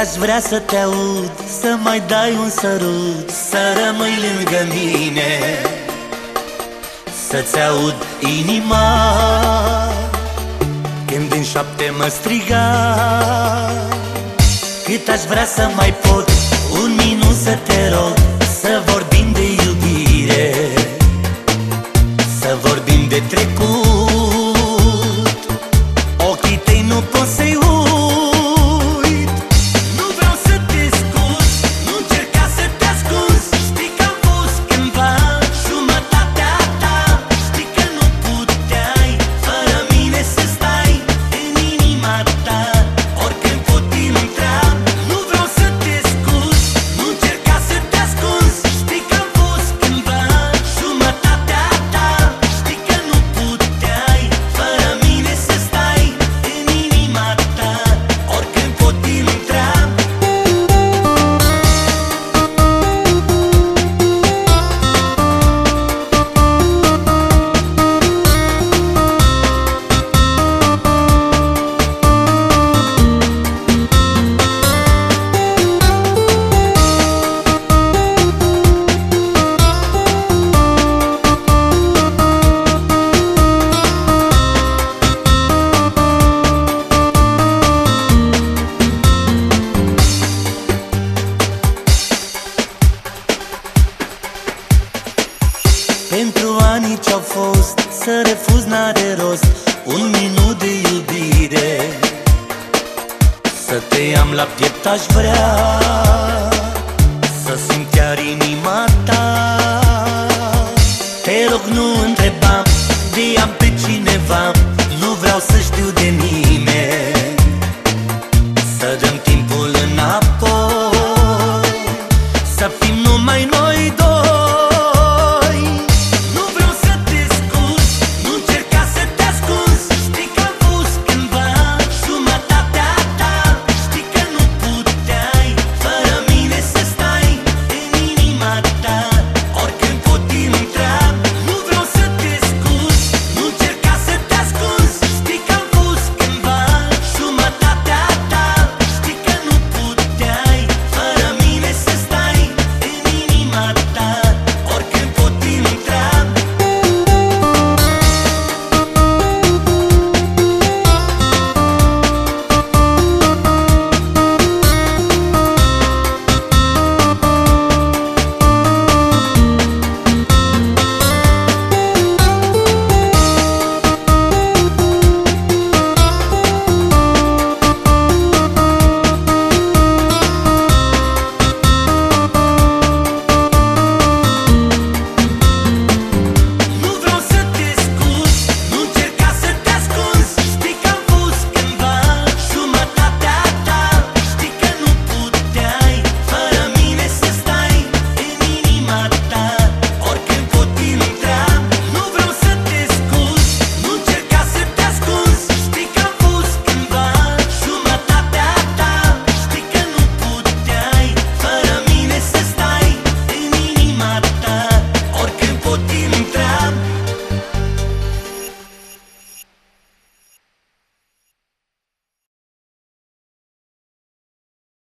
aș vrea să te aud Să mai dai un sărut Să rămâi lângă mine. Să-ți aud inima Când în șapte mă striga. Cât aș vrea să mai pot Un minut să te rog Pentru anii ce-au fost Să refuz n-are rost Un minut de iubire. Să te am la piept aș vrea Să simt chiar inima ta. Te rog nu întrebam De am pe cineva Nu vreau să știu de